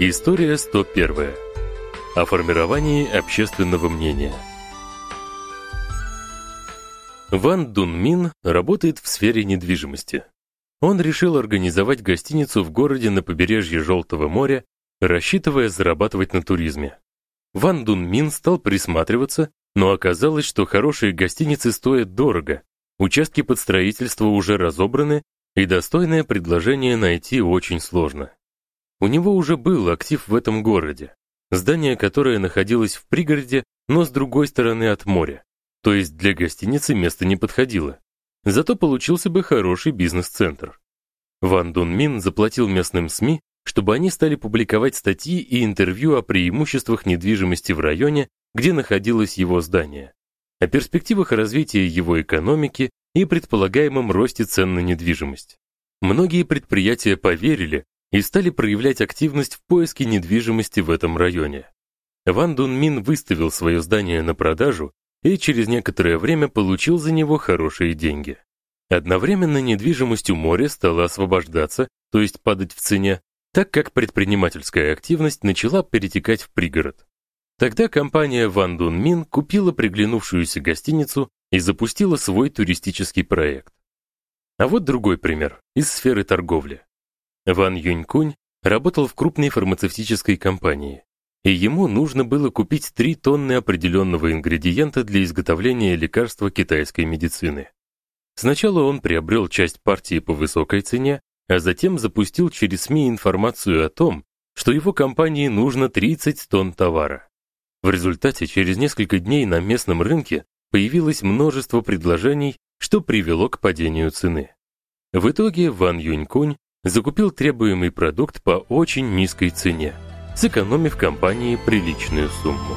История 101. О формировании общественного мнения. Ван Дун Мин работает в сфере недвижимости. Он решил организовать гостиницу в городе на побережье Желтого моря, рассчитывая зарабатывать на туризме. Ван Дун Мин стал присматриваться, но оказалось, что хорошие гостиницы стоят дорого. Участки под строительство уже разобраны, и достойное предложение найти очень сложно. У него уже был актив в этом городе. Здание, которое находилось в пригороде, но с другой стороны от моря. То есть для гостиницы место не подходило. Зато получился бы хороший бизнес-центр. Ван Дун Мин заплатил местным СМИ, чтобы они стали публиковать статьи и интервью о преимуществах недвижимости в районе, где находилось его здание, о перспективах развития его экономики и предполагаемом росте цен на недвижимость. Многие предприятия поверили, и стали проявлять активность в поиске недвижимости в этом районе. Ван Дун Мин выставил свое здание на продажу и через некоторое время получил за него хорошие деньги. Одновременно недвижимость у моря стала освобождаться, то есть падать в цене, так как предпринимательская активность начала перетекать в пригород. Тогда компания Ван Дун Мин купила приглянувшуюся гостиницу и запустила свой туристический проект. А вот другой пример из сферы торговли. Ван Юнькунь работал в крупной фармацевтической компании, и ему нужно было купить 3 тонны определенного ингредиента для изготовления лекарства китайской медицины. Сначала он приобрел часть партии по высокой цене, а затем запустил через СМИ информацию о том, что его компании нужно 30 тонн товара. В результате через несколько дней на местном рынке появилось множество предложений, что привело к падению цены. В итоге Ван Юнькунь закупил требуемый продукт по очень низкой цене, сэкономив компании приличную сумму.